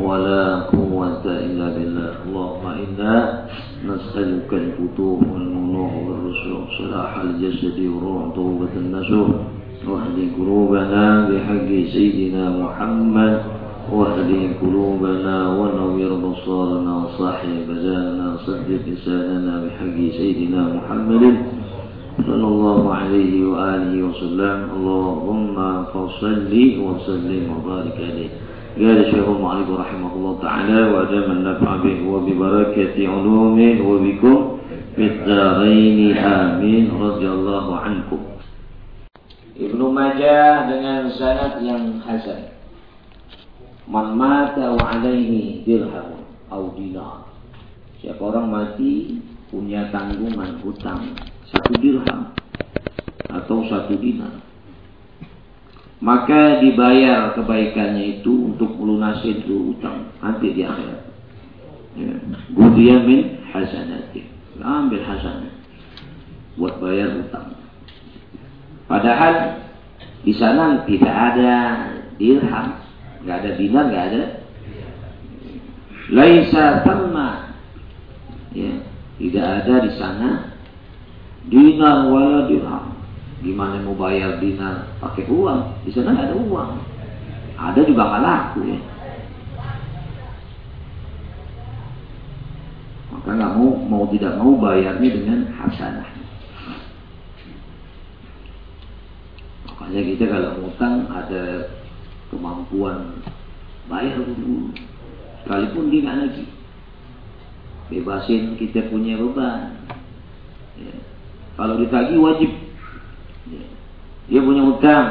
ولا قوة إلا بالله. اللهم إنا نسألك الفتوح والمنوح والرسوخ صلاح الجسد والروح توبة النسوح واهد قلوبنا بحق سيدنا محمد واهد قلوبنا ونوّر بصارنا وصاحب بزاننا صدق لساننا بحق سيدنا محمد صلى الله عليه وآله وسلم. اللهم فصل وسلم وبارك عليه. قال الشيخ المعلم رحمه الله تعالى وأدام النفع به وببركة علومه وبكم في الدارين آمين رضي الله عنكم Ibnu Majah dengan sanad yang hasan. Man mata wa alaihi dirham au dinar. Siapa orang mati punya tanggungan hutang satu dirham atau satu dinar maka dibayar kebaikannya itu untuk melunasi itu utang nanti di akhirat. Ya. min hasanati. Ambil hasanah buat bayar utang. Padahal di sana tidak ada dirham, nggak ada dinar, nggak ada. Laisa tamma. Ya, tidak ada di sana dinar wala dirham. Gimana mau bayar dinar pakai uang? Di sana nggak ada uang. Ada juga nggak laku ya. Maka nggak mau mau tidak mau bayarnya dengan hasanah. Makanya kita kalau ngutang ada kemampuan bayar dulu. Sekalipun dia nggak lagi. Bebasin kita punya beban. Ya. Kalau ditagi wajib dia punya utang.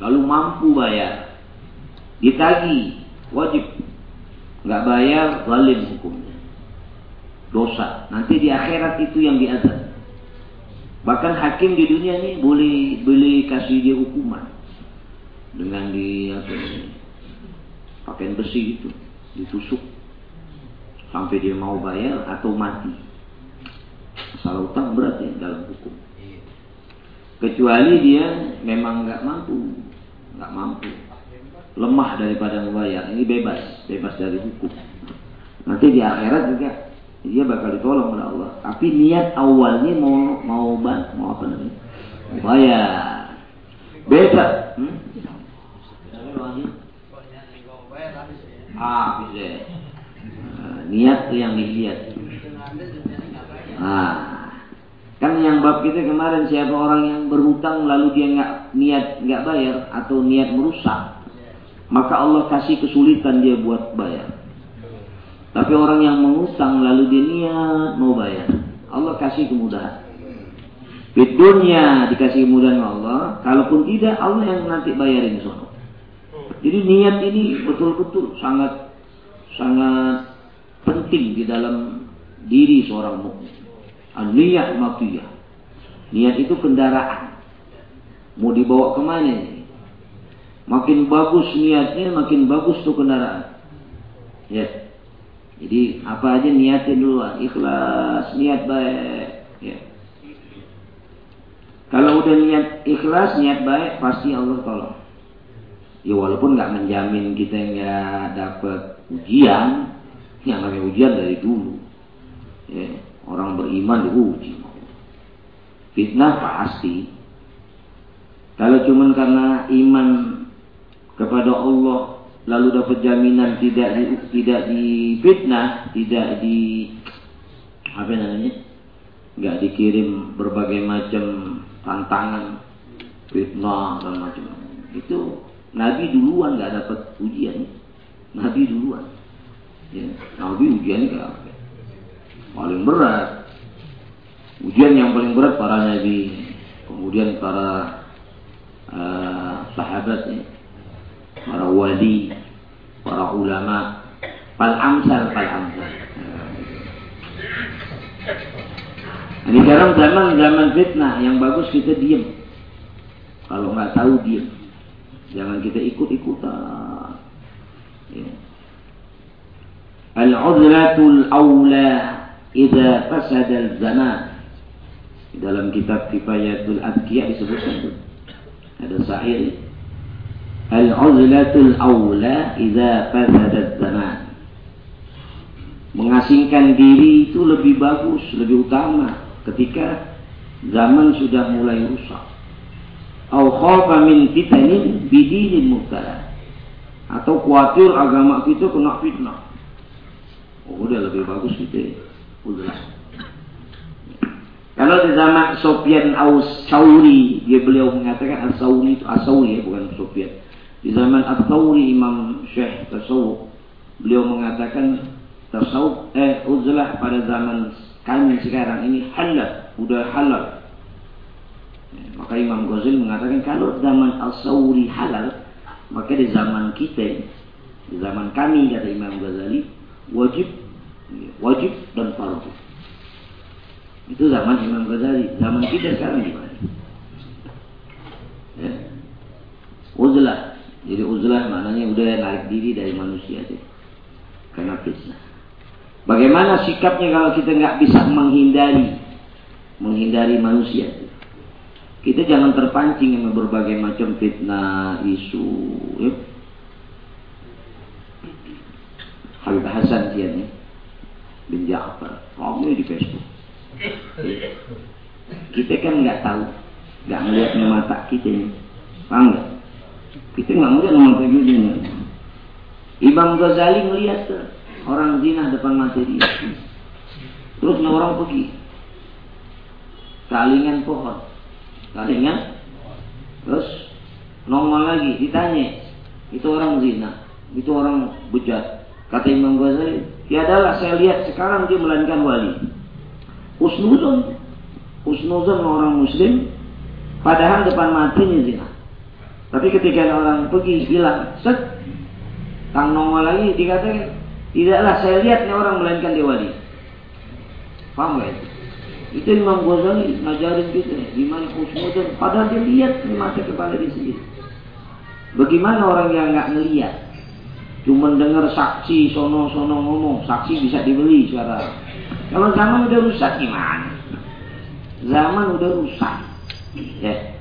Lalu mampu bayar. Ditagi. Wajib. Nggak bayar, zalim hukumnya. Dosa. Nanti di akhirat itu yang diazab. Bahkan hakim di dunia ini boleh boleh kasih dia hukuman. Dengan di apa ini, pakaian besi itu ditusuk sampai dia mau bayar atau mati. Masalah utang berat ya dalam hukum kecuali dia memang nggak mampu nggak mampu. Lemah daripada membayar ini bebas bebas dari hukum. Nanti di akhirat juga dia bakal ditolong oleh Allah. Tapi niat awalnya mau mau ban mau apa namanya? Bayar beda. Hmm? ah bisa. Nah, niat yang dilihat. Ah Kan yang bab kita kemarin siapa orang yang berhutang lalu dia nggak niat nggak bayar atau niat merusak, maka Allah kasih kesulitan dia buat bayar. Tapi orang yang mengutang lalu dia niat mau bayar, Allah kasih kemudahan. Di dunia dikasih kemudahan Allah, kalaupun tidak Allah yang nanti bayarin sono. Jadi niat ini betul-betul sangat sangat penting di dalam diri seorang mukmin. An-niyah mafiyah. Niat itu kendaraan. Mau dibawa ke mana ini? Makin bagus niatnya, makin bagus tuh kendaraan. Ya. Jadi apa aja niatin dulu, ikhlas, niat baik. Ya. Kalau udah niat ikhlas, niat baik, pasti Allah tolong. Ya walaupun nggak menjamin kita nggak dapat ujian, yang namanya ujian dari dulu. Ya. Orang beriman diuji. Fitnah pasti. Kalau cuma karena iman kepada Allah lalu dapat jaminan tidak di, tidak fitnah, tidak di apa namanya? nggak dikirim berbagai macam tantangan, fitnah dan macam itu Nabi duluan nggak dapat ujian, Nabi duluan. Ya, Nabi ujiannya kayak paling berat. Ujian yang paling berat para nabi, kemudian para uh, sahabat, para wali, para ulama, pal amsal, pal amsal. Ini sekarang zaman zaman fitnah yang bagus kita diem. Kalau nggak tahu diem. Jangan kita ikut-ikutan. Ya. Al-uzlatul awla idza fasada al-zaman. Di dalam kitab Kifayatul Adkiya disebutkan itu. Ada syair. Al-uzlatul awla idza fasada al-zaman. Mengasingkan diri itu lebih bagus, lebih utama ketika zaman sudah mulai rusak. Au khafa min fitanin bidinin mubtala. Atau khawatir agama kita kena fitnah. Oh, udah lebih bagus gitu. Kalau di zaman Sofyan Aus-Sauri, dia beliau mengatakan As-Sauri itu As-Sauri ya, bukan Sofyan. Di zaman As-Sauri Imam Syekh Tasawuf, beliau mengatakan tasawuf eh uzlah pada zaman kami sekarang ini halal, udah halal. Ya, maka Imam Ghazali mengatakan kalau zaman As-Sauri halal, maka di zaman kita, di zaman kami kata Imam Ghazali, wajib wajib dan fardu. Itu zaman Imam Ghazali. Zaman kita sekarang gimana? Ya. Uzlah. Jadi uzlah maknanya udah narik diri dari manusia itu. Karena fitnah. Bagaimana sikapnya kalau kita nggak bisa menghindari menghindari manusia? Kita jangan terpancing dengan berbagai macam fitnah, isu. Ya. Habib Hasan dia nih bin Ja'far kamu di Facebook. Kita kan nggak tahu. Nggak ngeliat mata kita ini paham nggak? Kita nggak ngeliat mata kita ini Imam Ghazali melihat orang zina depan mata dia. Terus orang pergi. Kalingan pohon. Kalingan terus nongol lagi. Ditanya itu orang zina? Itu orang bejat? Kata Imam Ghazali, tiadalah saya lihat sekarang dia melainkan wali. Usnuzun. Usnuzun orang muslim, padahal depan matinya zina. Tapi ketika orang pergi bilang, set, tang nongol lagi dikatakan, tidaklah saya lihat ini orang melainkan dia wali. Paham gak itu? Itu Imam Ghazali ngajarin kita gimana usnuzun, padahal dia lihat mata kepala dia sendiri. Bagaimana orang yang nggak ngelihat? Cuma dengar saksi sono-sono ngomong, saksi bisa dibeli sekarang. Kalau zaman udah rusak gimana? Zaman udah rusak. Ya.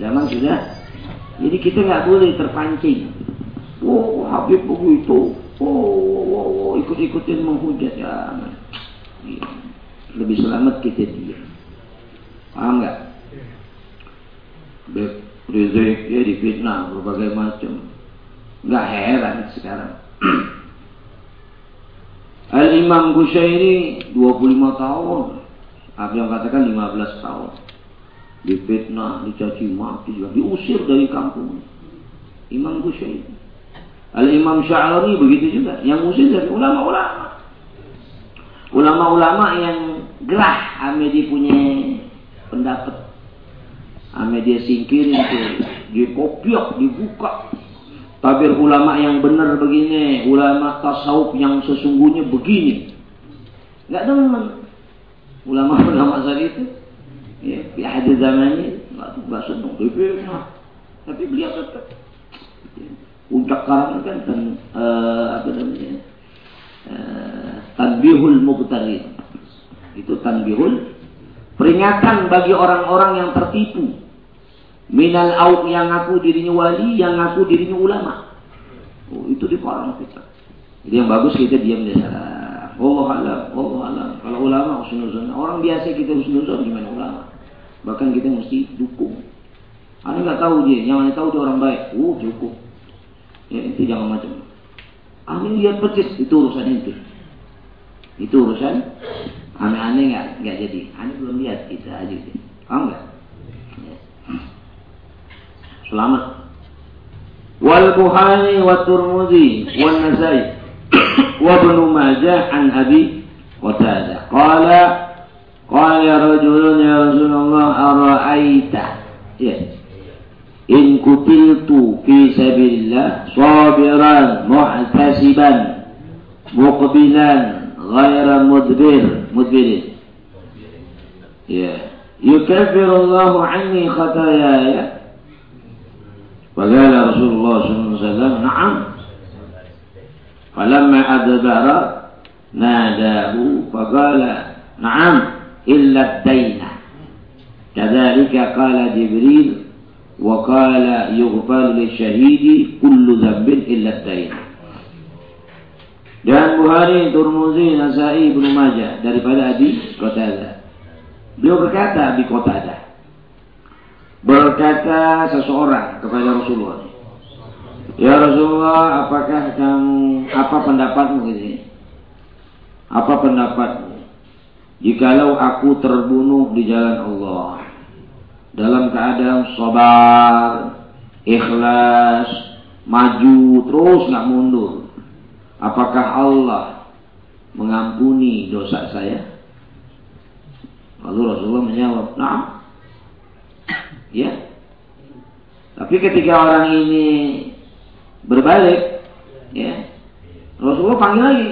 Zaman sudah. Jadi kita nggak boleh terpancing. Oh, Habib begitu. Oh, oh, oh, ikut-ikutin menghujat ya. Lebih selamat kita diam. Paham nggak? Rizik ya difitnah berbagai macam Nggak heran sekarang. Al-Imam Bushairi 25 tahun. Ada yang katakan 15 tahun. Difitnah, dicaci maki. Diusir dari kampung. Imam Bushairi. Al-Imam Sya'ari begitu juga. Yang usir dari ulama-ulama. Ulama-ulama yang gerah. Ame dia punya pendapat. Ame dia singkirin tuh. Dibuka tabir ulama yang benar begini, ulama tasawuf yang sesungguhnya begini. Enggak demen. Ulama-ulama saat itu ya, di hadis zamannya enggak enggak senang difitnah. Tapi beliau tetap puncak kan dan uh, apa namanya? Uh, tanbihul mubtarin. Itu tanbihul peringatan bagi orang-orang yang tertipu Minal aut yang ngaku dirinya wali, yang ngaku dirinya ulama. Oh, itu diparang kita. Jadi yang bagus kita diam di sana. Allah alam, Allah alam. Kalau ulama husnuzon, orang biasa kita husnuzon gimana ulama? Bahkan kita mesti dukung. Anda nggak tahu dia, yang anda tahu dia orang baik. Uh, cukup. Ya, itu jangan macam. Anda lihat persis, itu urusan itu. Itu urusan aneh-aneh nggak nggak jadi. Anda belum lihat kita aja. Paham nggak? Selamat. Wal Bukhari wa wa Nasai wa Ibnu Majah an Abi Qatadah. Qala qala rajulun ya Rasulullah ara'aita. Ya. In kutiltu fi sabilillah sabiran muhtasiban muqbilan ghaira mudbir mudbirin Ya. Yukaffirullahu anni khatayaya. Faqala Rasulullah sallallahu alaihi wasallam, "Na'am." Falamma adbara nadahu faqala, "Na'am, illa ad-daina." Kadzalika qala Jibril wa qala yughfar lisyahidi kullu dzambin illa ad-daina. Dan Bukhari, Turmuzi, Nasai, Ibnu Majah daripada Abi Qatadah. Beliau berkata Abi Qatadah. Berkata seseorang kepada Rasulullah. Ya Rasulullah, apakah kamu apa pendapatmu ini? Apa pendapatmu? Jikalau aku terbunuh di jalan Allah dalam keadaan sabar, ikhlas, maju terus nggak mundur Apakah Allah mengampuni dosa saya? Lalu Rasulullah menjawab, "Nah." Ya. Tapi ketika orang ini berbalik, ya, Rasulullah panggil lagi.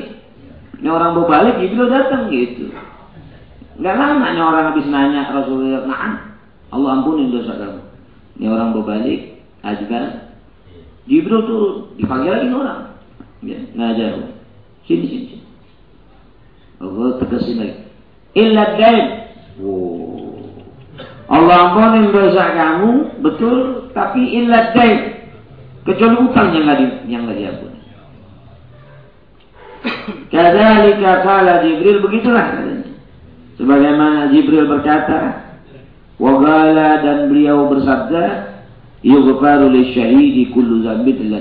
Ini orang berbalik, Jibril datang gitu. Enggak lama ini orang habis nanya Rasulullah, "Nah, Allah ampuni dosa kamu." Ini orang berbalik, ajukan Jibril turun, dipanggil lagi orang. Ya, ngajar. Sini, sini, sini. Allah tegasin lagi. Illa dain. Oh. Allah ampuni dosa kamu, betul, tapi illa dain. Kecuali utang yang di, yang nggak diampuni. Kadzalika kala Jibril begitulah. Sebagaimana Jibril berkata, Wagala dan beliau bersabda, Yughfaru syahidi kullu dzambin illa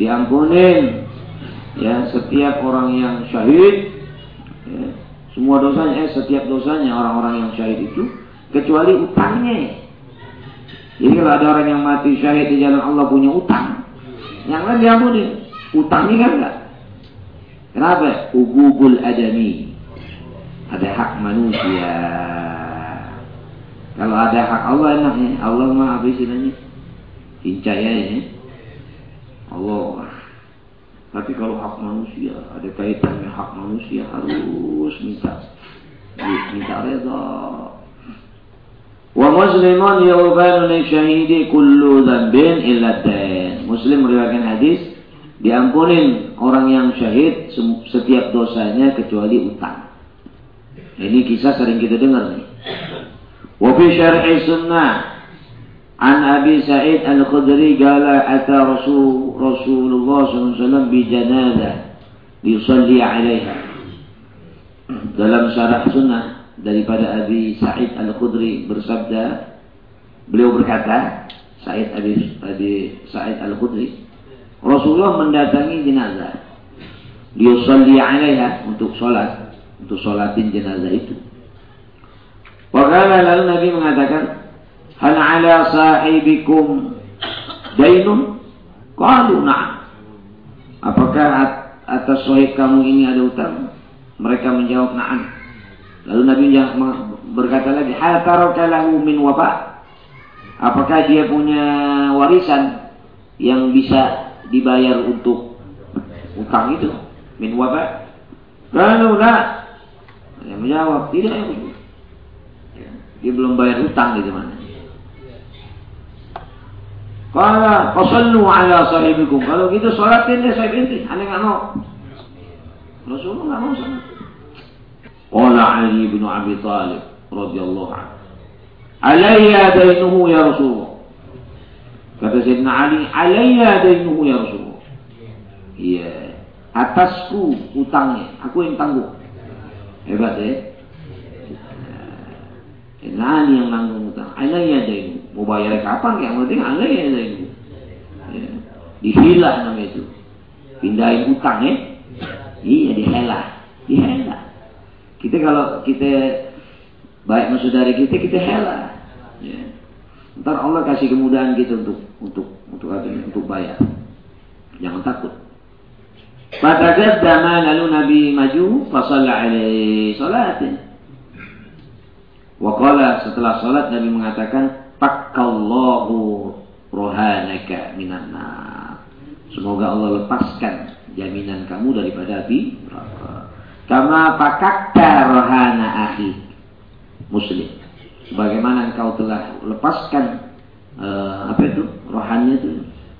diampunin ya setiap orang yang syahid ya, semua dosanya eh, setiap dosanya orang-orang yang syahid itu kecuali utangnya kalau ada orang yang mati syahid di jalan Allah punya utang. Yang lain diampuni. Utangnya kan enggak? Kenapa? Ugubul adami. Ada hak manusia. Kalau ada hak Allah enaknya. Allah mah apa istilahnya ya. Allah. Tapi kalau hak manusia ada kaitannya hak manusia harus minta. Minta reda. Wa muslimun لشهيد كل ذنب إلا الدين مسلم Muslim meriwayatkan hadis diampunin orang yang syahid setiap dosanya kecuali utang. Ini kisah sering kita dengar nih. Wa fi syar'i sunnah an Abi Sa'id Al-Khudri qala ata Rasul Rasulullah sallallahu alaihi wasallam bi janazah yusalli 'alaiha. Dalam syarah sunnah daripada Abi Sa'id Al-Khudri bersabda beliau berkata Sa'id Abi, Abi Sa'id Al-Khudri Rasulullah mendatangi jenazah liusalli alaiha untuk sholat untuk sholatin jenazah itu Wakala lalu Nabi mengatakan Hal ala sahibikum dainun? Qalu na'am. Apakah atas sahib kamu ini ada utang? Mereka menjawab na'am. Lalu Nabi berkata lagi, hal taraka lahu min waba? Apakah dia punya warisan yang bisa dibayar untuk utang itu? Min waba? Kalau la. Dia menjawab, tidak ya. Dia belum bayar utang di mana. Kala fasallu ala sahibikum. Kalau gitu sholatin deh sahib inti. Aneh nggak mau. Rasulullah nggak mau sholat. Qala Ali bin Abi Talib radhiyallahu anhu. Alayya dainuhu ya Rasulullah. Kata Sayyidina Ali, alayya dainuhu ya Rasulullah. Iya. Atasku utangnya, aku yang tangguh. Hebat ya. Sayyidina Ali yang nanggung utang. Alayya dainuhu. Mau bayar kapan yang penting aneh ya itu. Ya. Dihilah namanya itu. Pindahin utang ya. Iya dihelah. Dihelah. Kita kalau kita baik sama saudari kita, kita helah. Ya. Ntar Allah kasih kemudahan kita untuk untuk untuk apa untuk bayar. Jangan takut. Pada zaman lalu Nabi maju, fasalla alaihi salatin. Waqala setelah salat Nabi mengatakan Fakallahu rohanaka minan Semoga Allah lepaskan jaminan kamu daripada api neraka. Kama pakakta rohana akhi. muslim. Sebagaimana engkau telah lepaskan uh, apa itu rohannya itu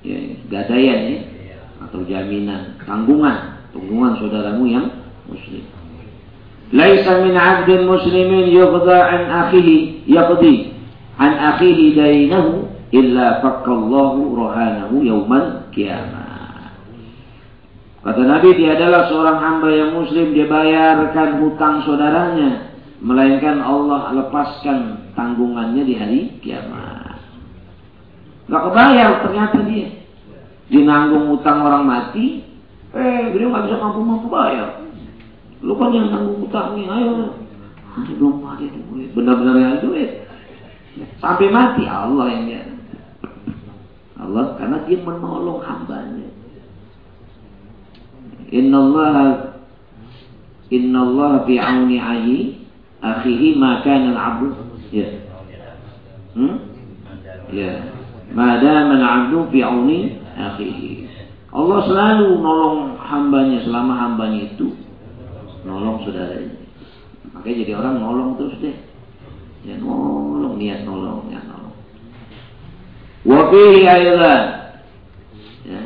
ya, gadaian ya atau jaminan tanggungan tanggungan saudaramu yang muslim. Laisa min 'abdin muslimin yuqda an akhihi yaqdi an akhihi dainahu illa fakallahu rohanahu yauman kiamat. Kata Nabi, dia adalah seorang hamba yang muslim, dia bayarkan hutang saudaranya. Melainkan Allah lepaskan tanggungannya di hari kiamat. Gak kebayar ternyata dia. Dinanggung hutang orang mati, eh beliau gak bisa mampu-mampu bayar. Lu kan yang nanggung hutangnya, ayo. Belum ada duit, benar-benar yang duit. Sampai mati Allah yang dia. Allah karena dia menolong hambanya. Inna Allah Inna Allah fi auni ahi akhihi ma kana al-'abdu ya. Hmm? Ya. Madama al-'abdu fi auni akhihi. Allah selalu nolong hambanya selama hambanya itu nolong saudaranya. Makanya jadi orang nolong terus deh. Ya nolong, niat nolong, ya nolong. Wafihi ayat ya.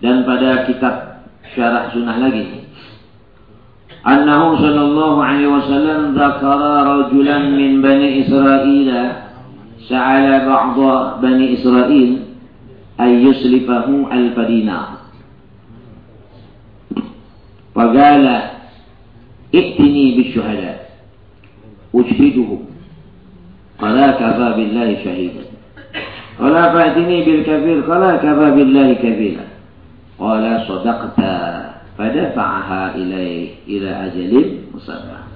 Dan pada kitab syarah sunnah lagi. Annahu sallallahu alaihi wasallam dzakara rajulan min bani Israel sa'ala ba'dha bani Israel ay yuslifahu al-fadina. Faqala ائتني بالشهداء أجهدهم فلا كفى بالله شهيدا fa'tini bil kafir. Qala kafa billahi kafila. Qala sadaqta. Fadafa'aha ilaih ila ajalin musamma.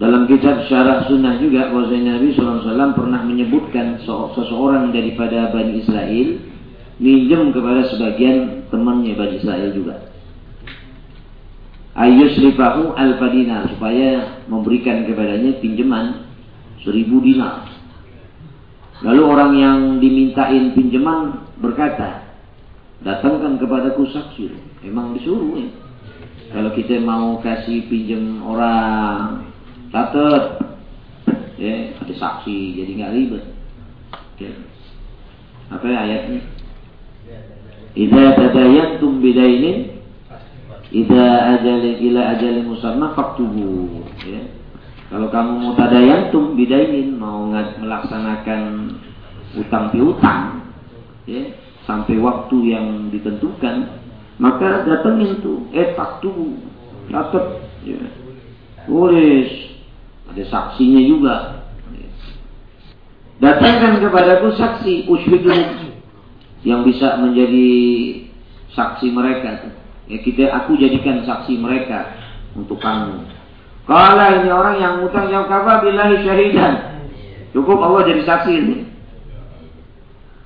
Dalam kitab syarah sunnah juga bahwasanya Nabi SAW pernah menyebutkan seseorang daripada Bani Israel minjem kepada sebagian temannya Bani Israel juga. Ayusrifahu al-fadina supaya memberikan kepadanya pinjaman seribu dinar. Lalu orang yang dimintain pinjaman berkata, datangkan kepadaku saksi. Emang disuruh ya. Kalau kita mau kasih pinjam orang, catat, ya ada saksi, jadi nggak ribet. Ya. Apa ya ayatnya? Idza tadayantum bidainin Idza ajalin ila ajalin musamma faktubu ya. Kalau kamu mau tadayantum bidainin mau melaksanakan utang piutang ya, sampai waktu yang ditentukan, maka datangin tuh eh faktu catat ya. Tulis ada saksinya juga. Datangkan kepadaku saksi ushidu yang bisa menjadi saksi mereka. Ya kita aku jadikan saksi mereka untuk kamu. Kalau ini orang yang utang yang kafa billahi syahidan. Cukup Allah jadi saksi ini.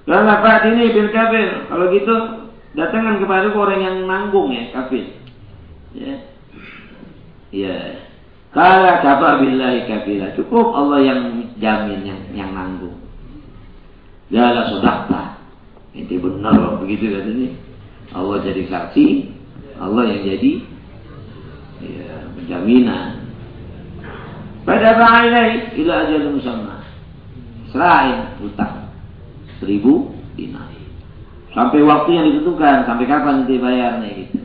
Apa ini bil kafir. Kalau gitu datangkan kepada orang yang nanggung ya kafir. Ya. Ya. Kalau kafa billahi kafir. Cukup Allah yang jamin yang yang nanggung. Gala sodakta. Ini benar begitu katanya. Allah jadi saksi. Allah yang jadi ya, penjaminan. Pada ba'ilai ila ajal musamma. Serahin utang. Seribu dinar. Sampai waktu yang ditentukan. Sampai kapan nanti bayarnya gitu.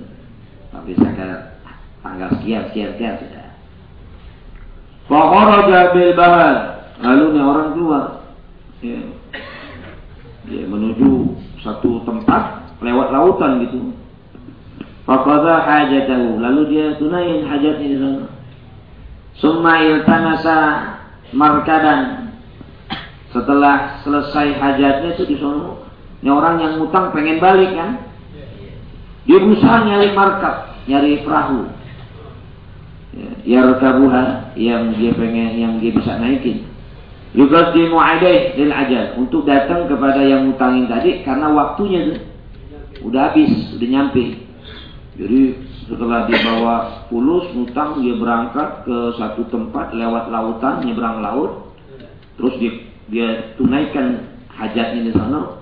Sampai sekarang tanggal sekian, sekian, sekian sudah. Fakharaja bil bahar. Lalu nih orang keluar. Ya. Dia menuju satu tempat lewat lautan gitu. Faqadha hajatahu. Lalu dia tunain hajatnya di sana. Summa iltamasa markadan. Setelah selesai hajatnya itu di sana. Ini orang yang ngutang pengen balik kan. Dia berusaha nyari markab, nyari perahu. Ya, rekabuha yang dia pengen yang dia bisa naikin. Juga di mu'adai lil ajal untuk datang kepada yang ngutangin tadi karena waktunya tuh udah habis, udah nyampe. Jadi setelah dibawa fulus ngutang dia berangkat ke satu tempat lewat lautan nyebrang laut terus dia, dia tunaikan hajatnya di sana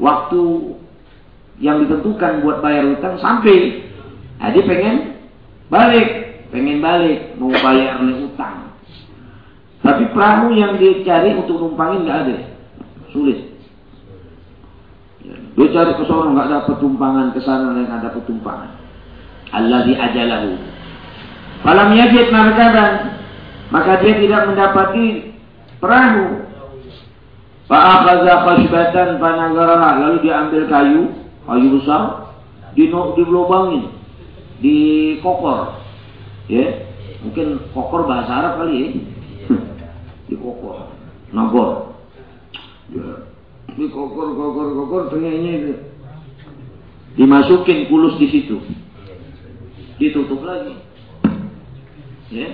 waktu yang ditentukan buat bayar utang sampai nah, dia pengen balik pengen balik mau bayar nih utang Tapi perahu yang dia cari untuk numpangin nggak ada. Sulit. Dia cari ke sana nggak dapat tumpangan, ke sana nggak dapat tumpangan. Allah ajalahu. Falam yajid markaban. Maka dia tidak mendapati perahu. Fa'akhadha khashbatan fanagaraha. Lalu dia ambil kayu, kayu besar, di dilobangin, di kokor. Ya, mungkin kokor bahasa Arab kali ya. di kokor, nagor. Ya, di kokor, kokor, kokor, tengahnya itu. Dimasukin kulus di situ ditutup lagi. Ya.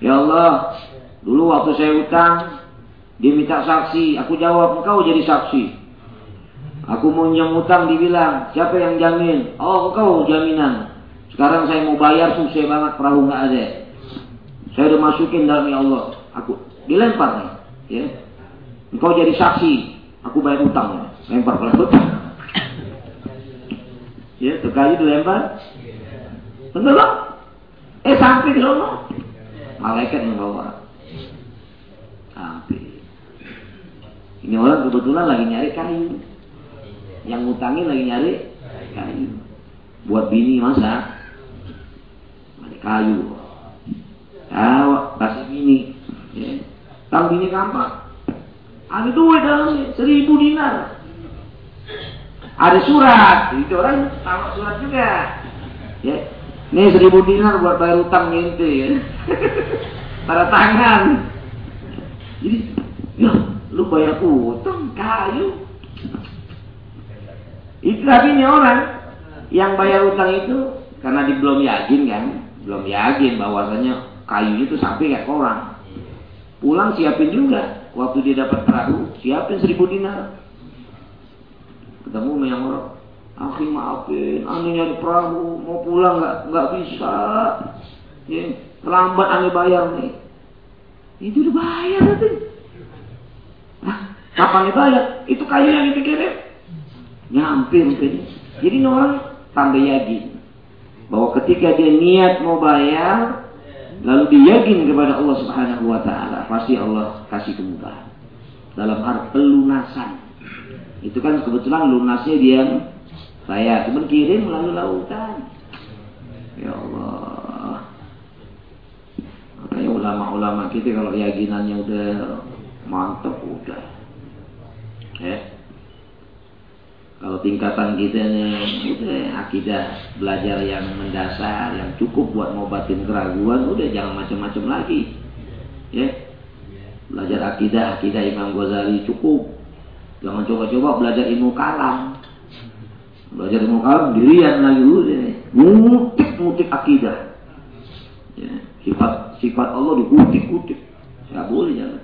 ya Allah, dulu waktu saya utang, dia minta saksi, aku jawab engkau jadi saksi. Aku mau nyam utang dibilang, siapa yang jamin? Oh engkau jaminan. Sekarang saya mau bayar susah banget perahu nggak ada. Saya udah masukin dalam ya Allah. Aku dilempar nih, ya. Engkau jadi saksi, aku bayar utang. Lempar perahu. Ya, terkait dilempar, bang? Eh sampai di sana. Malaikat yang bawa. Sampai. Ini orang kebetulan lagi nyari kayu. Yang ngutangin lagi nyari kayu. Buat bini masa. Nyari kayu. Ya, kasih bini. Ya. Tang bini gampang. Ada duit dalamnya, seribu dinar. Ada surat, itu orang sama surat juga. Ya, ini seribu dinar buat bayar utang ente ya. Tanda tangan. Jadi, lu bayar utang kayu. Itu tapi ini orang yang bayar utang itu karena dia belum yakin kan, belum yakin bahwasanya kayu itu sampai kayak orang. Pulang siapin juga. Waktu dia dapat perahu, siapin seribu dinar. Ketemu yang orang, Akhi maafin, aneh nyari perahu, mau pulang nggak nggak bisa. Ya, terlambat aneh bayar nih. Itu udah bayar nanti. Kapan dibayar? Itu kayu yang dipikirin. Nyampe mungkin. Jadi orang tambah yakin bahwa ketika dia niat mau bayar, lalu dia yakin kepada Allah Subhanahu wa taala, pasti Allah kasih kemudahan. Dalam hal pelunasan. Itu kan kebetulan lunasnya dia saya cuma kirim melalui lautan. Ya Allah. Makanya ulama-ulama kita kalau yakinannya udah mantap udah. Ya. Kalau tingkatan kita nih udah akidah belajar yang mendasar, yang cukup buat ngobatin keraguan, udah jangan macam-macam lagi. Ya. Belajar akidah, akidah Imam Ghazali cukup. Jangan coba-coba belajar ilmu kalam. Belajar ilmu kalam dirian lagi udah. Ngutik-ngutik akidah. Ya, sifat sifat Allah dikutik-kutik. Enggak boleh jangan.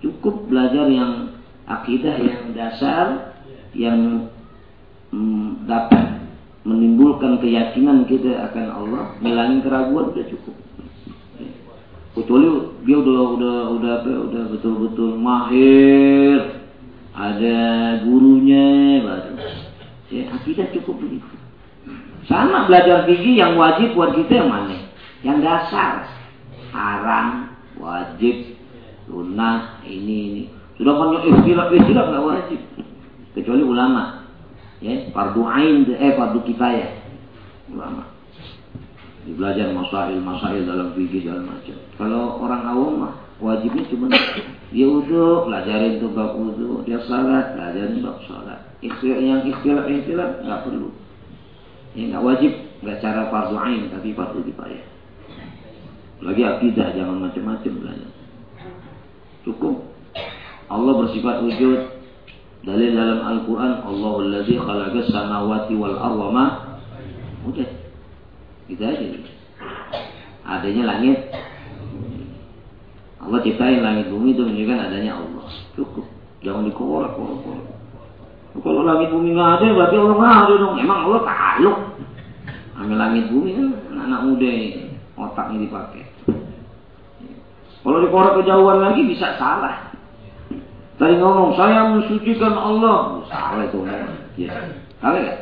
Cukup belajar yang akidah yang dasar yang mm, dapat menimbulkan keyakinan kita akan Allah, ngilangin keraguan sudah cukup. Kecuali dia udah udah udah udah betul-betul mahir, ada gurunya baru Ya, akidah cukup begitu. Sama belajar fikih yang wajib buat kita yang mana? Yang dasar. Haram, wajib, sunnah, ini, ini. Sudah kan istilah istilah nggak wajib. Kecuali ulama. Ya, fardu ain, eh fardu kifayah. Ulama. Belajar masail, masail dalam fikih dalam macam. Kalau orang awam mah wajibnya cuma dia wudhu, pelajarin tuh bab wudhu, dia salat, pelajarin bab salat ikhtilaf yang ikhtilaf ikhtilaf nggak perlu ya nggak wajib nggak cara fardu ain tapi fardu kifayah lagi akidah jangan macam-macam belajar Allah bersifat wujud dalil dalam Al-Quran Allahul ladzi khalaqas samawati wal arda ma udah gitu aja adanya langit Allah ciptain langit bumi itu menunjukkan adanya Allah cukup jangan dikorek-korek kalau langit bumi nggak ada, berarti Allah nggak ada dong. Emang Allah takluk. Ambil langit bumi kan anak muda otaknya dipakai. Kalau dikorek kejauhan lagi bisa salah. Tadi ngomong, saya mensucikan Allah. Salah itu. Ya. Salah gak?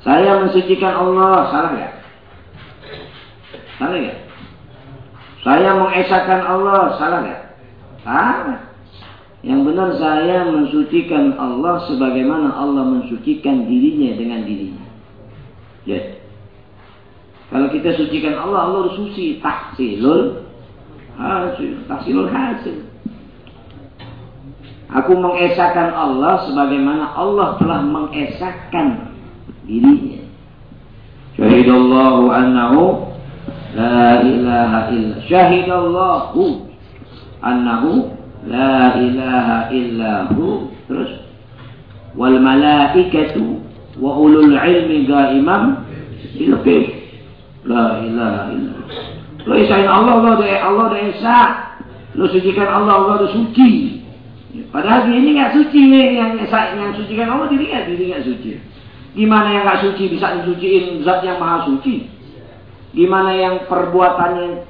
Saya mensucikan Allah. Salah gak? Salah gak? Saya mengesahkan Allah. Salah gak? Salah. Yang benar saya mensucikan Allah sebagaimana Allah mensucikan dirinya dengan dirinya. Ya. Kalau kita sucikan Allah, Allah harus suci. Taksilul hasil. Taksilul hasil. Aku mengesahkan Allah sebagaimana Allah telah mengesahkan dirinya. Syahidallahu annahu la ilaha illa. Syahidallahu annahu La ilaha illahu terus wal malaikatu wa ulul ilmi imam ilqis la ilaha illallah lo isain Allah Allah ada Allah ada Esa lo sucikan Allah Allah ada suci padahal dia ini nggak suci nih yang yang sucikan Allah diri nggak diri nggak suci gimana yang nggak suci bisa disuciin zat yang maha suci gimana yang perbuatannya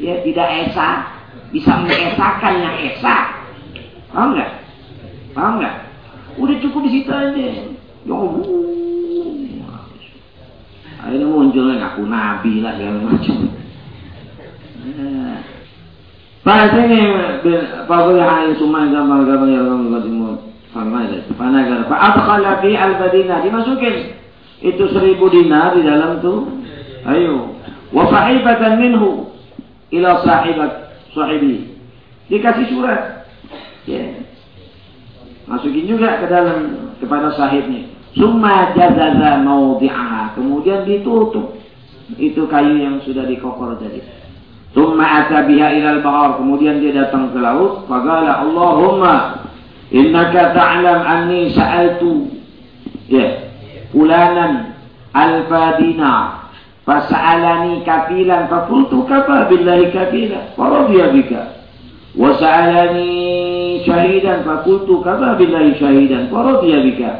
ya tidak Esa bisa mengesahkan yang esa. Paham nggak? Paham nggak? Udah cukup di situ aja. Ya Akhirnya munculnya ngaku nabi lah segala macam. Pada Fahul Hain Sumai Gamal Gamal Ya Rabbal Qadimul Fanagar Fa'adkhala fi al-Badina Dimasukin Itu seribu dinar di dalam tuh Ayo Wa fa'ibatan minhu Ila sahibat sahibi. Dikasih surat. Ya. Masukin juga ke dalam kepada sahibnya. Summa jazaza maudi'aha. Kemudian ditutup. Itu kayu yang sudah dikokor tadi. Summa ata biha ilal bahar. Kemudian dia datang ke laut. Fagala Allahumma. Innaka ta'lam anni sa'altu. Ya. Fulanan alfa dinar. Fasa'alani kafilan fakultu kafa billahi kafila. Faradhiya bika. Wasa'alani syahidan fakultu kafa billahi syahidan. Faradhiya bika.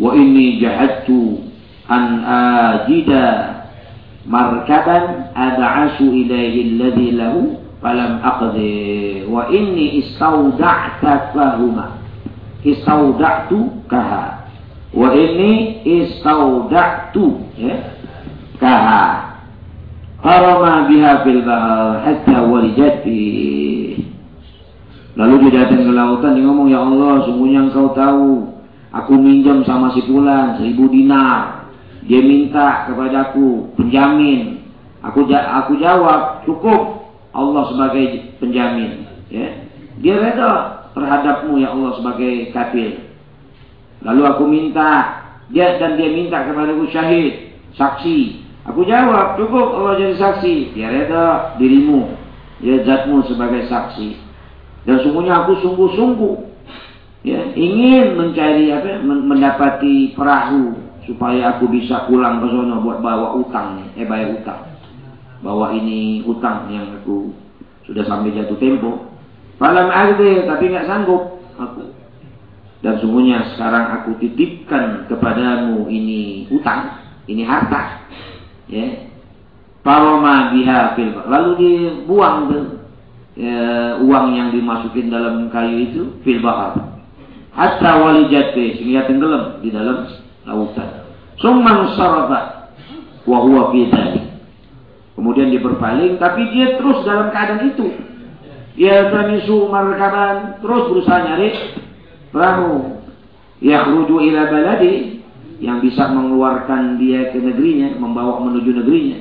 Wa inni jahadtu an ajida markaban ad'asu ilaihi alladhi lahu falam aqdi. Wa inni istawda'tafahuma istawda'tu kaha. Wa inni istawda'tu ya kaha. Harama biha fil bahar hatta walijat lalu dia datang ke lautan dia ngomong ya Allah sungguhnya engkau tahu aku minjam sama si fulan seribu dinar dia minta kepadaku penjamin. Aku aku jawab cukup Allah sebagai penjamin. Ya. Dia reda terhadapmu ya Allah sebagai kafir. Lalu aku minta dia dan dia minta kepadaku syahid saksi. Aku jawab, cukup Allah jadi saksi. Ya reda dirimu, ya zatmu sebagai saksi. Dan sungguhnya aku sungguh-sungguh ya, ingin mencari apa mendapati perahu supaya aku bisa pulang ke sana buat bawa utang eh bayar utang. Bawa ini utang yang aku sudah sampai jatuh tempo. Malam agde tapi nggak sanggup aku. Dan sungguhnya sekarang aku titipkan kepadamu ini utang, ini harta ya paroma biha fil lalu dibuang tuh ya, uang yang dimasukin dalam kayu itu fil bahar hatta walijate sehingga tenggelam di dalam lautan summan sarafa wa huwa fi kemudian dia berpaling tapi dia terus dalam keadaan itu dia tamisu markaban terus berusaha nyari perahu yakhruju ila baladi yang bisa mengeluarkan dia ke negerinya, membawa menuju negerinya.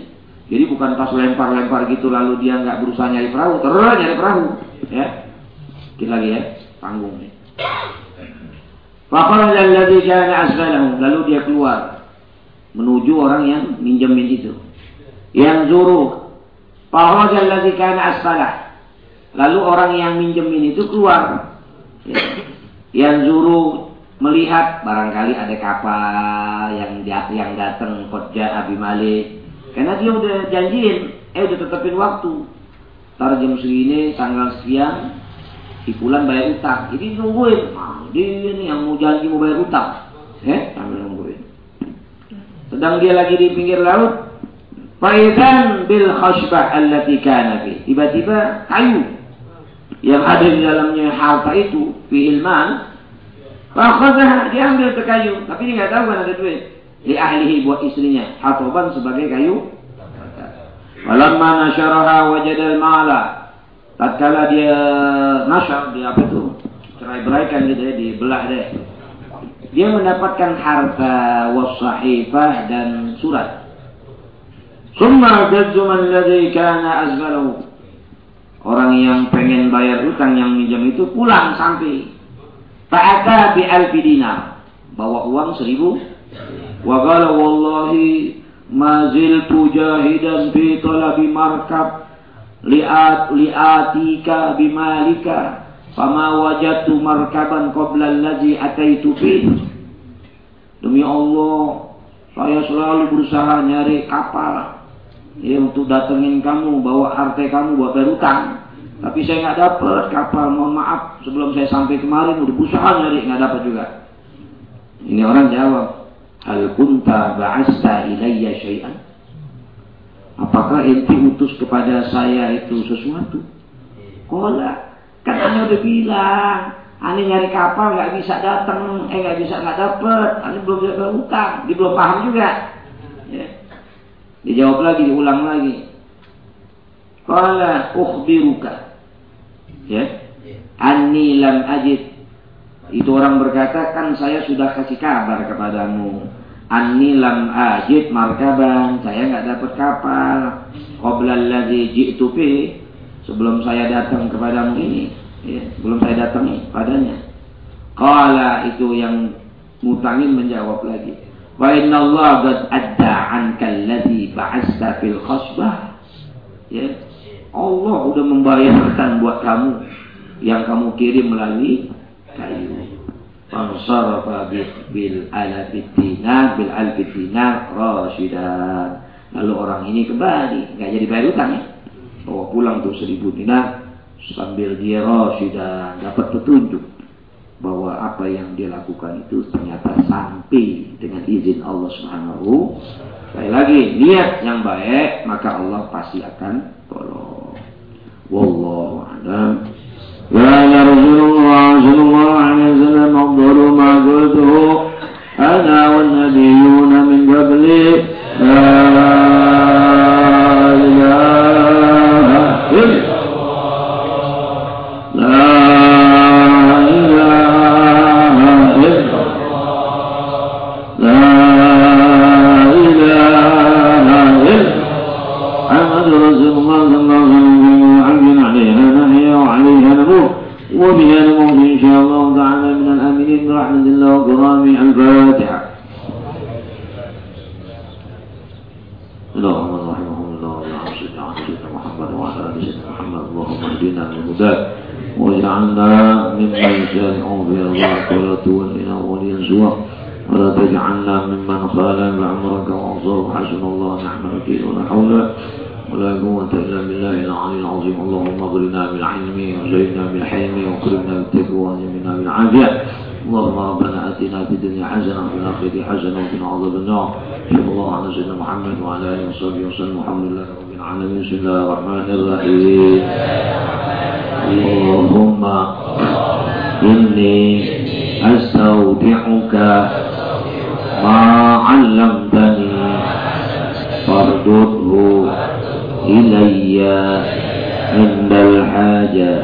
Jadi bukan pas lempar-lempar gitu lalu dia nggak berusaha nyari perahu, terus nyari perahu, ya. Kita lagi ya, panggung nih. alladhi kana asfalahu, lalu dia keluar menuju orang yang minjemin itu. Yang zuru Fakharaja alladhi kana asfalah. Lalu orang yang minjemin itu keluar. Ya. Yang zuru melihat barangkali ada kapal yang yang datang kerja Abi Malik karena dia udah janjiin eh udah tetepin waktu tar jam segini tanggal sekian di bulan bayar utang jadi nungguin dia ini yang mau janji mau bayar utang eh sedang dia lagi di pinggir laut Faidan bil khashbah allati kana Tiba-tiba kayu yang ada di dalamnya harta itu fi ilman Fakhadha dia ambil ke kayu, tapi dia nggak tahu kan ada duit. Di ahlihi buat istrinya, hatoban sebagai kayu. Walamma wajadal mala. tatkala dia nasyar dia apa itu cerai beraikan gitu ya dibelah deh dia mendapatkan harta wasahifah dan surat. Summa jazzuman ladzi kana azmalahu orang yang pengen bayar utang yang minjam itu pulang sampai. Fa'ata bi alfi dinar. Bawa uang seribu. Wa qala wallahi ma ziltu jahidan fi talabi markab. Liat liatika bimalika fama wajadtu markaban qabla allazi ataitu fi. Demi Allah saya selalu berusaha nyari kapal ya untuk datengin kamu bawa harta kamu buat berutang tapi saya nggak dapat kapal mohon maaf sebelum saya sampai kemarin udah berusaha nyari nggak dapat juga. Ini orang jawab hal kunta ba'asta ilayya syai'an? Apakah ente utus kepada saya itu sesuatu? Kola, ane udah bilang, ane nyari kapal nggak bisa datang, eh nggak bisa nggak dapet, ane belum bisa berutang, dia belum paham juga. Ya. Dijawab lagi, diulang lagi. Kola ukhbiruka. Ya. Ani lam ajid. Itu orang berkata, kan saya sudah kasih kabar kepadamu Anni lam ajid markaban, saya nggak dapat kapal. Qabla allazi ji'tu fi, sebelum saya datang kepadamu ini, ya, sebelum saya datang padanya. Qala itu yang mutangin menjawab lagi. Wa inna Allah qad adda anka allazi ba'asta fil khasbah. Ya. Allah udah membayarkan buat kamu yang kamu kirim melalui kayu fansarafa bil alafid dinar bil alfid dinar rasyidan lalu orang ini kembali nggak jadi bayar utang ya bawa pulang tuh seribu dinar sambil dia rasyidan dapat petunjuk bahwa apa yang dia lakukan itu ternyata sampai dengan izin Allah Subhanahu sekali lagi niat yang baik maka Allah pasti akan tolong wallahu a'lam قال رسول الله صلى الله عليه وسلم أفضل ما قلته أنا والنبيون من قبلي رضاك ولا تولنا وليا سواك ولا تجعلنا ممن خالف أمرك وعصاه حسن الله نعم الوكيل. ولا حول ولا قوة إلا بالله العلي العظيم. اللهم اغرنا بالعلم وزينا بالحلم وكرمنا بالتقوى وجمنا بالعافية. اللهم ربنا آتنا في الدنيا حسنة وفي الآخرة حسنة وقنا عذاب النار. صلى الله على سيدنا محمد وعلى آله وصحبه وسلم. الحمد لله رب العالمين. بسم الله الرحمن الرحيم. اللهم إني أستودعك ما علمتني فاردده إلي عند الحاجة